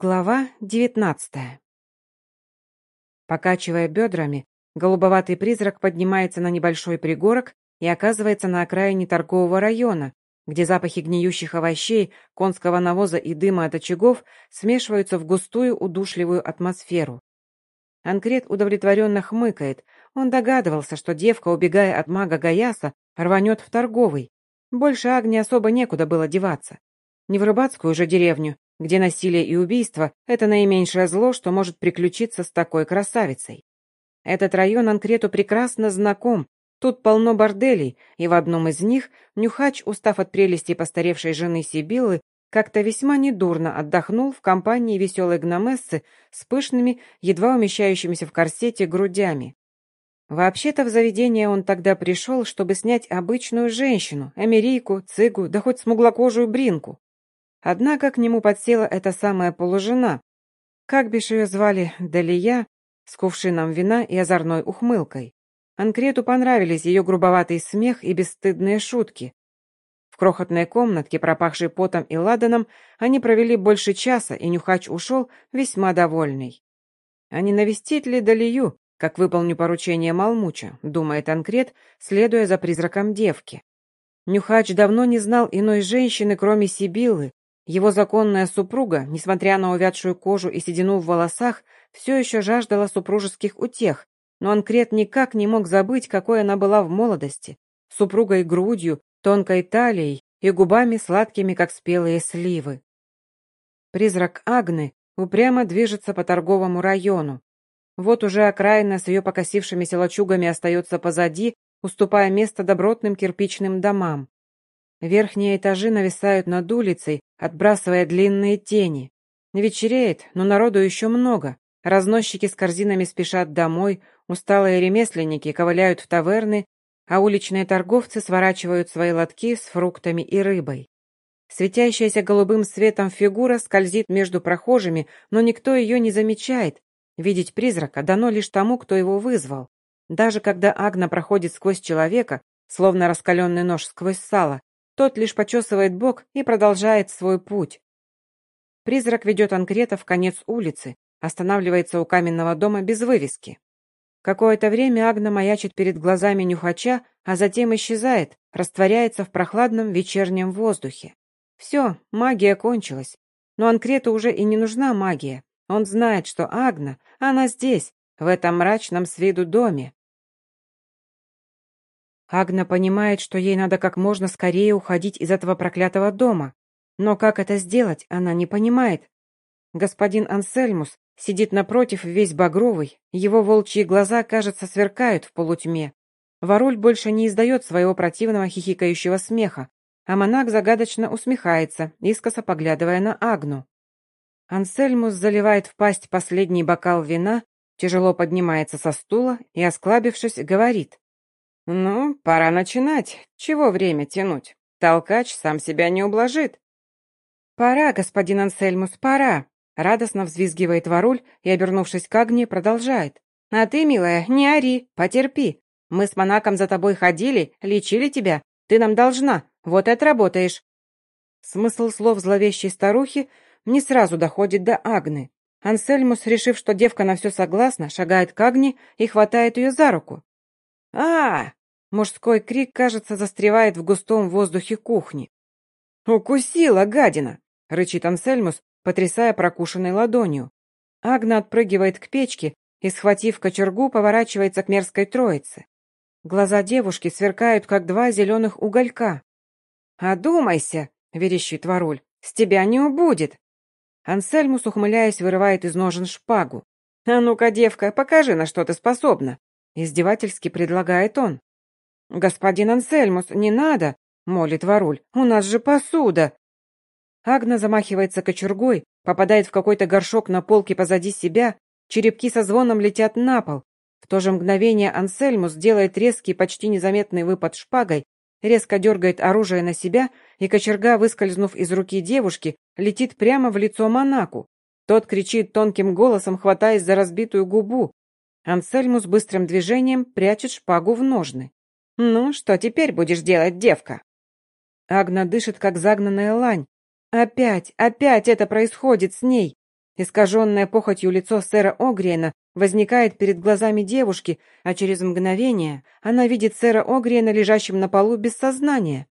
Глава девятнадцатая. Покачивая бедрами, голубоватый призрак поднимается на небольшой пригорок и оказывается на окраине торгового района, где запахи гниющих овощей, конского навоза и дыма от очагов смешиваются в густую удушливую атмосферу. Анкрет удовлетворенно хмыкает. Он догадывался, что девка, убегая от мага Гаяса, рванет в торговый. Больше Агне особо некуда было деваться. Не в рыбацкую же деревню, где насилие и убийство – это наименьшее зло, что может приключиться с такой красавицей. Этот район Анкрету прекрасно знаком, тут полно борделей, и в одном из них Нюхач, устав от прелести постаревшей жены Сибилы, как-то весьма недурно отдохнул в компании веселой гномессы с пышными, едва умещающимися в корсете грудями. Вообще-то в заведение он тогда пришел, чтобы снять обычную женщину, америйку, цыгу, да хоть смуглокожую бринку. Однако к нему подсела эта самая полужена. Как бишь ее звали, Далия, с кувшином вина и озорной ухмылкой. Анкрету понравились ее грубоватый смех и бесстыдные шутки. В крохотной комнатке, пропахшей потом и ладаном, они провели больше часа, и Нюхач ушел весьма довольный. А не навестить ли Далию, как выполню поручение Малмуча, думает Анкрет, следуя за призраком девки. Нюхач давно не знал иной женщины, кроме Сибилы, его законная супруга, несмотря на увядшую кожу и седину в волосах, все еще жаждала супружеских утех, но Анкрет никак не мог забыть, какой она была в молодости, супругой грудью, тонкой талией и губами сладкими, как спелые сливы. Призрак Агны упрямо движется по торговому району. Вот уже окраина с ее покосившимися лачугами остается позади, уступая место добротным кирпичным домам. Верхние этажи нависают над улицей, отбрасывая длинные тени. Вечереет, но народу еще много. Разносчики с корзинами спешат домой, усталые ремесленники ковыляют в таверны, а уличные торговцы сворачивают свои лотки с фруктами и рыбой. Светящаяся голубым светом фигура скользит между прохожими, но никто ее не замечает. Видеть призрака дано лишь тому, кто его вызвал. Даже когда Агна проходит сквозь человека, словно раскаленный нож сквозь сало, тот лишь почесывает бок и продолжает свой путь. Призрак ведет Анкрета в конец улицы, останавливается у каменного дома без вывески. Какое-то время Агна маячит перед глазами нюхача, а затем исчезает, растворяется в прохладном вечернем воздухе. Все, магия кончилась. Но Анкрету уже и не нужна магия. Он знает, что Агна, она здесь, в этом мрачном с виду доме. Агна понимает, что ей надо как можно скорее уходить из этого проклятого дома. Но как это сделать, она не понимает. Господин Ансельмус сидит напротив весь багровый, его волчьи глаза, кажется, сверкают в полутьме. Воруль больше не издает своего противного хихикающего смеха, а монах загадочно усмехается, искоса поглядывая на Агну. Ансельмус заливает в пасть последний бокал вина, тяжело поднимается со стула и, осклабившись, говорит. «Ну, пора начинать. Чего время тянуть? Толкач сам себя не ублажит». «Пора, господин Ансельмус, пора!» Радостно взвизгивает воруль и, обернувшись к Агне, продолжает. «А ты, милая, не ори, потерпи. Мы с Монаком за тобой ходили, лечили тебя. Ты нам должна, вот и отработаешь». Смысл слов зловещей старухи не сразу доходит до Агны. Ансельмус, решив, что девка на все согласна, шагает к Агне и хватает ее за руку. а Мужской крик, кажется, застревает в густом воздухе кухни. «Укусила, гадина!» — рычит Ансельмус, потрясая прокушенной ладонью. Агна отпрыгивает к печке и, схватив кочергу, поворачивается к мерзкой троице. Глаза девушки сверкают, как два зеленых уголька. «Одумайся!» — верещит воруль. «С тебя не убудет!» Ансельмус, ухмыляясь, вырывает из ножен шпагу. «А ну-ка, девка, покажи, на что ты способна!» Издевательски предлагает он. «Господин Ансельмус, не надо!» — молит Варуль. «У нас же посуда!» Агна замахивается кочергой, попадает в какой-то горшок на полке позади себя, черепки со звоном летят на пол. В то же мгновение Ансельмус делает резкий, почти незаметный выпад шпагой, резко дергает оружие на себя, и кочерга, выскользнув из руки девушки, летит прямо в лицо Монаку. Тот кричит тонким голосом, хватаясь за разбитую губу. Ансельмус быстрым движением прячет шпагу в ножны. «Ну, что теперь будешь делать, девка?» Агна дышит, как загнанная лань. Опять, опять это происходит с ней. Искаженное похотью лицо сэра Огриена возникает перед глазами девушки, а через мгновение она видит сэра Огриена, лежащим на полу без сознания.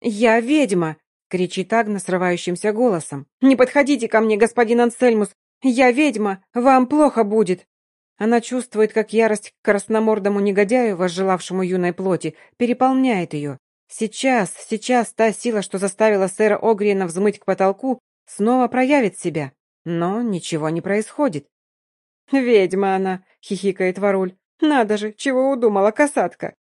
«Я ведьма!» — кричит Агна срывающимся голосом. «Не подходите ко мне, господин Ансельмус! Я ведьма! Вам плохо будет!» Она чувствует, как ярость к красномордому негодяю, возжелавшему юной плоти, переполняет ее. Сейчас, сейчас та сила, что заставила сэра Огриена взмыть к потолку, снова проявит себя. Но ничего не происходит. «Ведьма она!» — хихикает Варуль. «Надо же, чего удумала касатка!»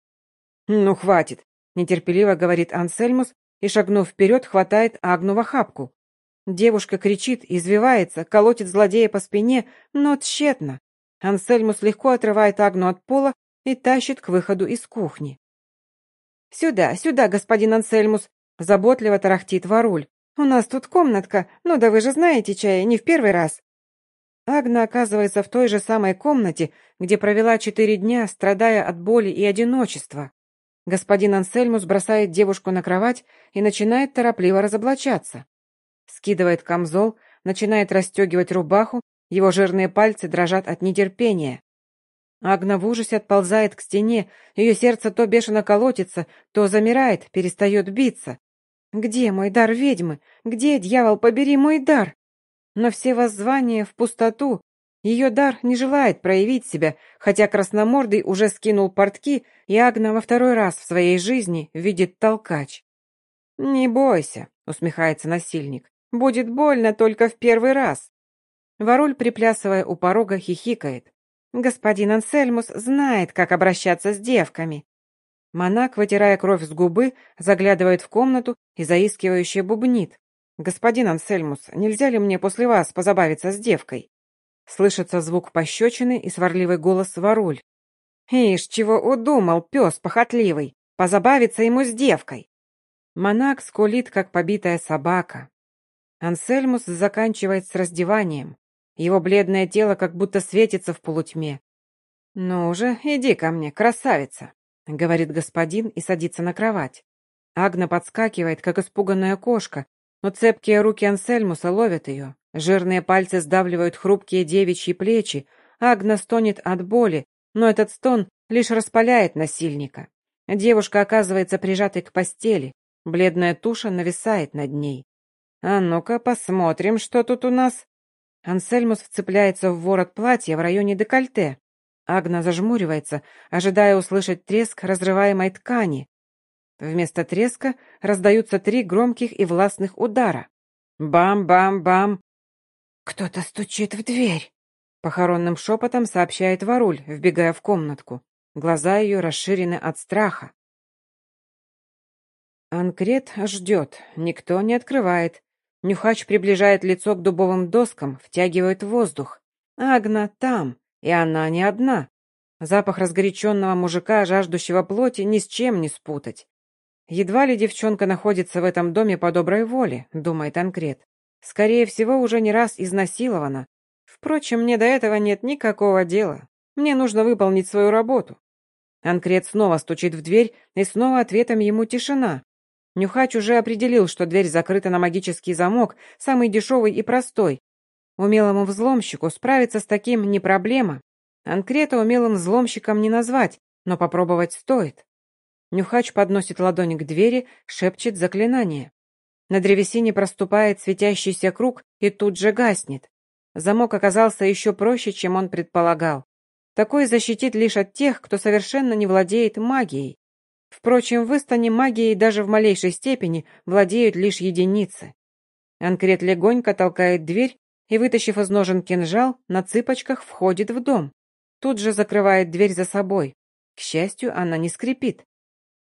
«Ну, хватит!» — нетерпеливо говорит Ансельмус и, шагнув вперед, хватает Агну в охапку. Девушка кричит, извивается, колотит злодея по спине, но тщетно. Ансельмус легко отрывает Агну от пола и тащит к выходу из кухни. «Сюда, сюда, господин Ансельмус!» — заботливо тарахтит Варуль. «У нас тут комнатка, ну да вы же знаете, чай, не в первый раз». Агна оказывается в той же самой комнате, где провела четыре дня, страдая от боли и одиночества. Господин Ансельмус бросает девушку на кровать и начинает торопливо разоблачаться. Скидывает камзол, начинает расстегивать рубаху его жирные пальцы дрожат от нетерпения. Агна в ужасе отползает к стене, ее сердце то бешено колотится, то замирает, перестает биться. «Где мой дар ведьмы? Где, дьявол, побери мой дар?» Но все воззвания в пустоту. Ее дар не желает проявить себя, хотя Красномордый уже скинул портки, и Агна во второй раз в своей жизни видит толкач. «Не бойся», — усмехается насильник, — «будет больно только в первый раз». Вороль, приплясывая у порога, хихикает. «Господин Ансельмус знает, как обращаться с девками». Монак, вытирая кровь с губы, заглядывает в комнату и заискивающе бубнит. «Господин Ансельмус, нельзя ли мне после вас позабавиться с девкой?» Слышится звук пощечины и сварливый голос Воруль. «Ишь, чего удумал, пес похотливый! Позабавиться ему с девкой!» Монак скулит, как побитая собака. Ансельмус заканчивает с раздеванием. Его бледное тело как будто светится в полутьме. «Ну уже, иди ко мне, красавица», — говорит господин и садится на кровать. Агна подскакивает, как испуганная кошка, но цепкие руки Ансельмуса ловят ее. Жирные пальцы сдавливают хрупкие девичьи плечи. Агна стонет от боли, но этот стон лишь распаляет насильника. Девушка оказывается прижатой к постели. Бледная туша нависает над ней. «А ну-ка посмотрим, что тут у нас», Ансельмус вцепляется в ворот платья в районе декольте. Агна зажмуривается, ожидая услышать треск разрываемой ткани. Вместо треска раздаются три громких и властных удара. Бам-бам-бам. «Кто-то стучит в дверь», — похоронным шепотом сообщает Варуль, вбегая в комнатку. Глаза ее расширены от страха. Анкрет ждет, никто не открывает. Нюхач приближает лицо к дубовым доскам, втягивает воздух. Агна там, и она не одна. Запах разгоряченного мужика, жаждущего плоти, ни с чем не спутать. Едва ли девчонка находится в этом доме по доброй воле, думает Анкрет. Скорее всего, уже не раз изнасилована. Впрочем, мне до этого нет никакого дела. Мне нужно выполнить свою работу. Анкрет снова стучит в дверь, и снова ответом ему тишина. Нюхач уже определил, что дверь закрыта на магический замок, самый дешевый и простой. Умелому взломщику справиться с таким не проблема. Анкрета умелым взломщиком не назвать, но попробовать стоит. Нюхач подносит ладонь к двери, шепчет заклинание. На древесине проступает светящийся круг и тут же гаснет. Замок оказался еще проще, чем он предполагал. Такой защитит лишь от тех, кто совершенно не владеет магией. Впрочем, в Истане магией даже в малейшей степени владеют лишь единицы. Анкрет легонько толкает дверь и, вытащив из ножен кинжал, на цыпочках входит в дом. Тут же закрывает дверь за собой. К счастью, она не скрипит.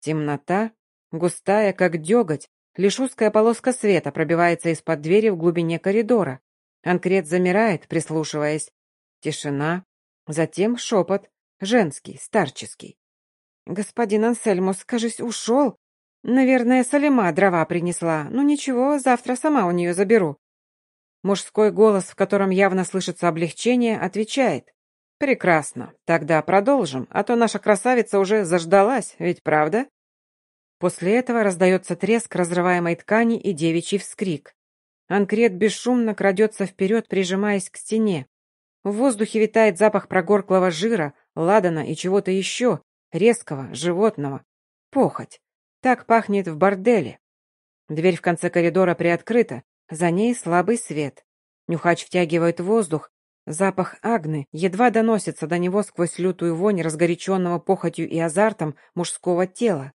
Темнота, густая, как деготь, лишь узкая полоска света пробивается из-под двери в глубине коридора. Анкрет замирает, прислушиваясь. Тишина, затем шепот, женский, старческий. «Господин Ансельмус, кажись, ушел. Наверное, Салима дрова принесла. Ну ничего, завтра сама у нее заберу». Мужской голос, в котором явно слышится облегчение, отвечает. «Прекрасно. Тогда продолжим, а то наша красавица уже заждалась, ведь правда?» После этого раздается треск разрываемой ткани и девичий вскрик. Анкрет бесшумно крадется вперед, прижимаясь к стене. В воздухе витает запах прогорклого жира, ладана и чего-то еще, резкого, животного. Похоть. Так пахнет в борделе. Дверь в конце коридора приоткрыта, за ней слабый свет. Нюхач втягивает воздух, запах агны едва доносится до него сквозь лютую вонь разгоряченного похотью и азартом мужского тела.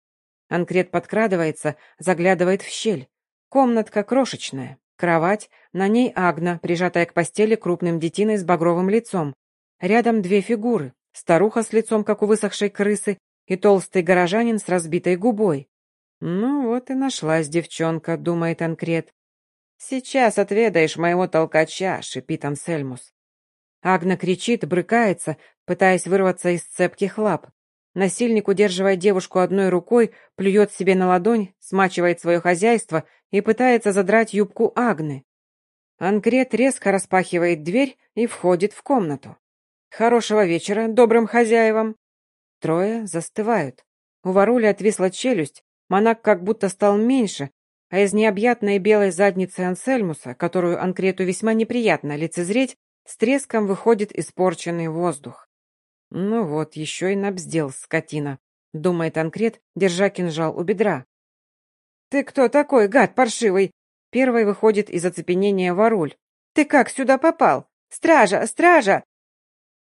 Анкрет подкрадывается, заглядывает в щель. Комнатка крошечная, кровать, на ней агна, прижатая к постели крупным детиной с багровым лицом. Рядом две фигуры, старуха с лицом, как у высохшей крысы, и толстый горожанин с разбитой губой. «Ну вот и нашлась девчонка», — думает Анкрет. «Сейчас отведаешь моего толкача», — шипит Ансельмус. Агна кричит, брыкается, пытаясь вырваться из цепких лап. Насильник, удерживая девушку одной рукой, плюет себе на ладонь, смачивает свое хозяйство и пытается задрать юбку Агны. Анкрет резко распахивает дверь и входит в комнату. «Хорошего вечера, добрым хозяевам!» Трое застывают. У Варули отвисла челюсть, монах как будто стал меньше, а из необъятной белой задницы Ансельмуса, которую Анкрету весьма неприятно лицезреть, с треском выходит испорченный воздух. «Ну вот, еще и набздел, скотина», — думает Анкрет, держа кинжал у бедра. «Ты кто такой, гад паршивый?» Первой выходит из оцепенения Варуль. «Ты как сюда попал? Стража, стража!»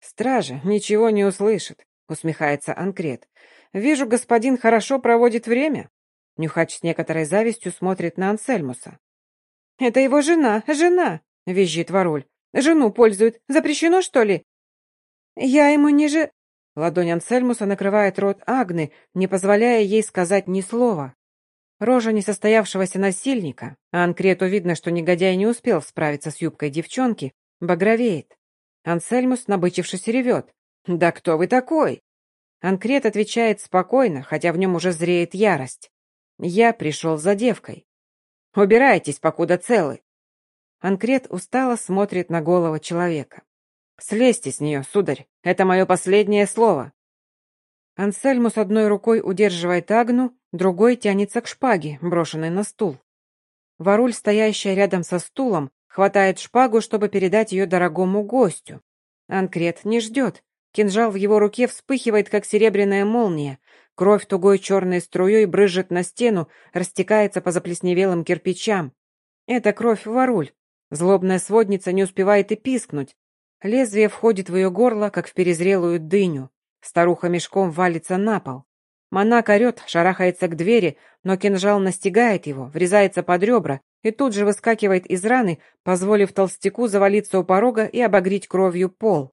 «Стража ничего не услышит», — усмехается Анкрет. «Вижу, господин хорошо проводит время». Нюхач с некоторой завистью смотрит на Ансельмуса. «Это его жена, жена!» — визжит Варуль. «Жену пользует. Запрещено, что ли?» «Я ему не же...» Ладонь Ансельмуса накрывает рот Агны, не позволяя ей сказать ни слова. Рожа несостоявшегося насильника, а Анкрету видно, что негодяй не успел справиться с юбкой девчонки, багровеет. Ансельмус, набычившись, ревет. «Да кто вы такой?» Анкрет отвечает спокойно, хотя в нем уже зреет ярость. «Я пришел за девкой. Убирайтесь, покуда целы». Анкрет устало смотрит на голову человека. «Слезьте с нее, сударь, это мое последнее слово». Ансельмус одной рукой удерживает Агну, Другой тянется к шпаге, брошенной на стул. Варуль, стоящая рядом со стулом, хватает шпагу, чтобы передать ее дорогому гостю. Анкрет не ждет. Кинжал в его руке вспыхивает, как серебряная молния. Кровь тугой черной струей брызжет на стену, растекается по заплесневелым кирпичам. Это кровь Варуль. Злобная сводница не успевает и пискнуть. Лезвие входит в ее горло, как в перезрелую дыню. Старуха мешком валится на пол. Монак орет, шарахается к двери, но кинжал настигает его, врезается под ребра и тут же выскакивает из раны, позволив толстяку завалиться у порога и обогреть кровью пол.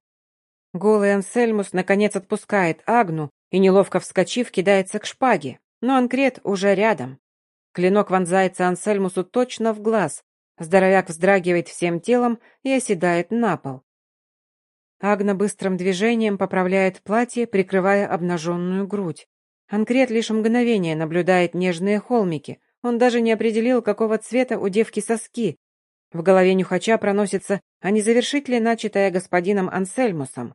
Голый Ансельмус наконец отпускает Агну и, неловко вскочив, кидается к шпаге, но Анкрет уже рядом. Клинок вонзается Ансельмусу точно в глаз, здоровяк вздрагивает всем телом и оседает на пол. Агна быстрым движением поправляет платье, прикрывая обнаженную грудь. Анкрет лишь мгновение наблюдает нежные холмики. Он даже не определил, какого цвета у девки соски. В голове нюхача проносится, а не завершить ли начатое господином Ансельмусом.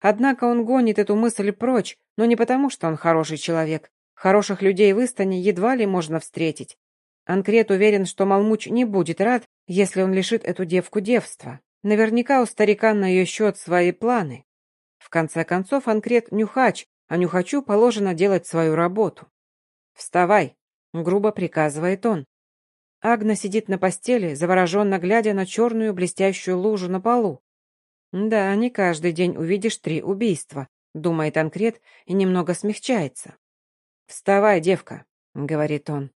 Однако он гонит эту мысль прочь, но не потому, что он хороший человек. Хороших людей в Истане едва ли можно встретить. Анкрет уверен, что Малмуч не будет рад, если он лишит эту девку девства. Наверняка у старика на ее счет свои планы. В конце концов, Анкрет нюхач, а нюхачу положено делать свою работу. «Вставай!» — грубо приказывает он. Агна сидит на постели, завороженно глядя на черную блестящую лужу на полу. «Да, не каждый день увидишь три убийства», — думает Анкрет и немного смягчается. «Вставай, девка», — говорит он.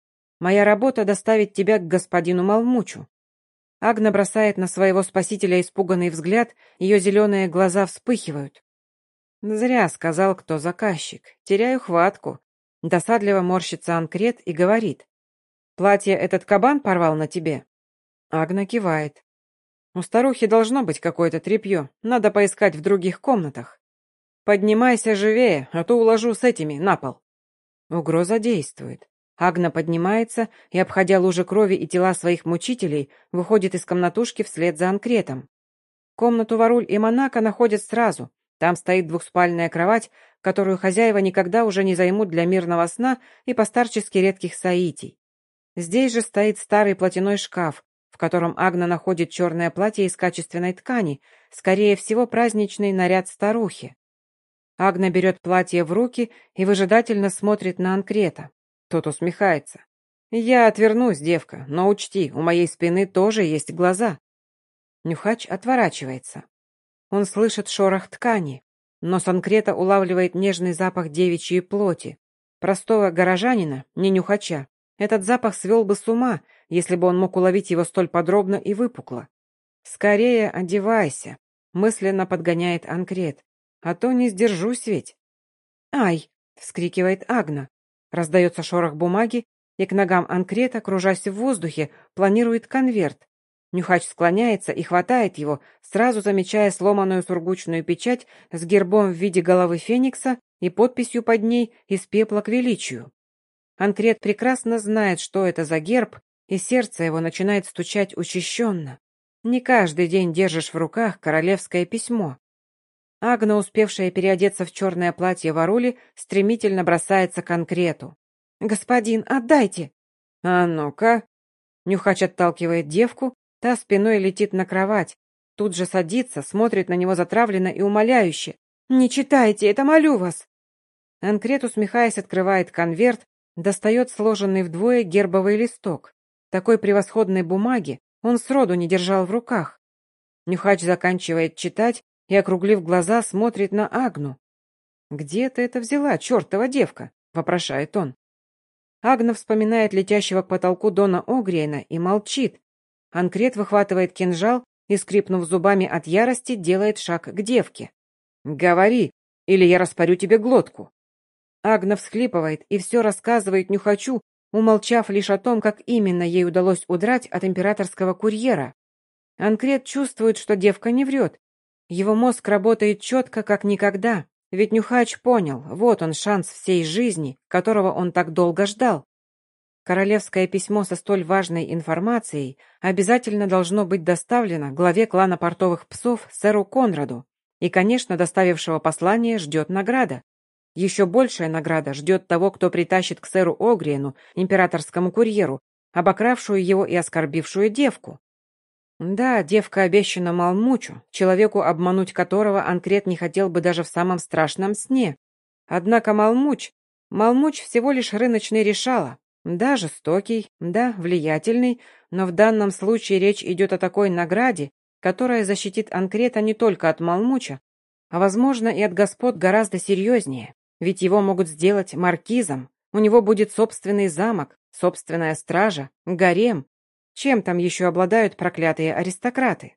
«Моя работа — доставить тебя к господину Малмучу». Агна бросает на своего спасителя испуганный взгляд, ее зеленые глаза вспыхивают. Зря сказал, кто заказчик. Теряю хватку. Досадливо морщится Анкрет и говорит. Платье этот кабан порвал на тебе? Агна кивает. У старухи должно быть какое-то тряпье. Надо поискать в других комнатах. Поднимайся живее, а то уложу с этими на пол. Угроза действует. Агна поднимается и, обходя лужи крови и тела своих мучителей, выходит из комнатушки вслед за Анкретом. Комнату Варуль и Монако находят сразу, там стоит двухспальная кровать, которую хозяева никогда уже не займут для мирного сна и постарчески редких соитий. Здесь же стоит старый платяной шкаф, в котором Агна находит черное платье из качественной ткани, скорее всего, праздничный наряд старухи. Агна берет платье в руки и выжидательно смотрит на Анкрета. Тот усмехается. «Я отвернусь, девка, но учти, у моей спины тоже есть глаза». Нюхач отворачивается. Он слышит шорох ткани, но Санкрета улавливает нежный запах девичьей плоти. Простого горожанина, не нюхача, этот запах свел бы с ума, если бы он мог уловить его столь подробно и выпукло. «Скорее одевайся», — мысленно подгоняет Анкрет, «а то не сдержусь ведь». «Ай!» — вскрикивает Агна. Раздается шорох бумаги, и к ногам Анкрета, кружась в воздухе, планирует конверт. Нюхач склоняется и хватает его, сразу замечая сломанную сургучную печать с гербом в виде головы феникса и подписью под ней «Из пепла к величию». Анкрет прекрасно знает, что это за герб, и сердце его начинает стучать учащенно. Не каждый день держишь в руках королевское письмо. Агна, успевшая переодеться в черное платье Варули, стремительно бросается к конкрету. «Господин, отдайте!» «А ну-ка!» Нюхач отталкивает девку, та спиной летит на кровать. Тут же садится, смотрит на него затравленно и умоляюще. «Не читайте, это молю вас!» Анкрет, усмехаясь, открывает конверт, достает сложенный вдвое гербовый листок. Такой превосходной бумаги он сроду не держал в руках. Нюхач заканчивает читать и, округлив глаза, смотрит на Агну. «Где ты это взяла, чертова девка?» — вопрошает он. Агна вспоминает летящего к потолку Дона Огриена и молчит. Анкрет выхватывает кинжал и, скрипнув зубами от ярости, делает шаг к девке. «Говори, или я распорю тебе глотку». Агна всхлипывает и все рассказывает Нюхачу, умолчав лишь о том, как именно ей удалось удрать от императорского курьера. Анкрет чувствует, что девка не врет. Его мозг работает четко, как никогда, ведь Нюхач понял, вот он шанс всей жизни, которого он так долго ждал. Королевское письмо со столь важной информацией обязательно должно быть доставлено главе клана портовых псов сэру Конраду, и, конечно, доставившего послание ждет награда. Еще большая награда ждет того, кто притащит к сэру Огриену, императорскому курьеру, обокравшую его и оскорбившую девку. Да, девка обещана Малмучу, человеку, обмануть которого Анкрет не хотел бы даже в самом страшном сне. Однако Малмуч... Малмуч всего лишь рыночный решала. Да, жестокий, да, влиятельный, но в данном случае речь идет о такой награде, которая защитит Анкрета не только от Малмуча, а, возможно, и от господ гораздо серьезнее. Ведь его могут сделать маркизом, у него будет собственный замок, собственная стража, гарем. Чем там еще обладают проклятые аристократы?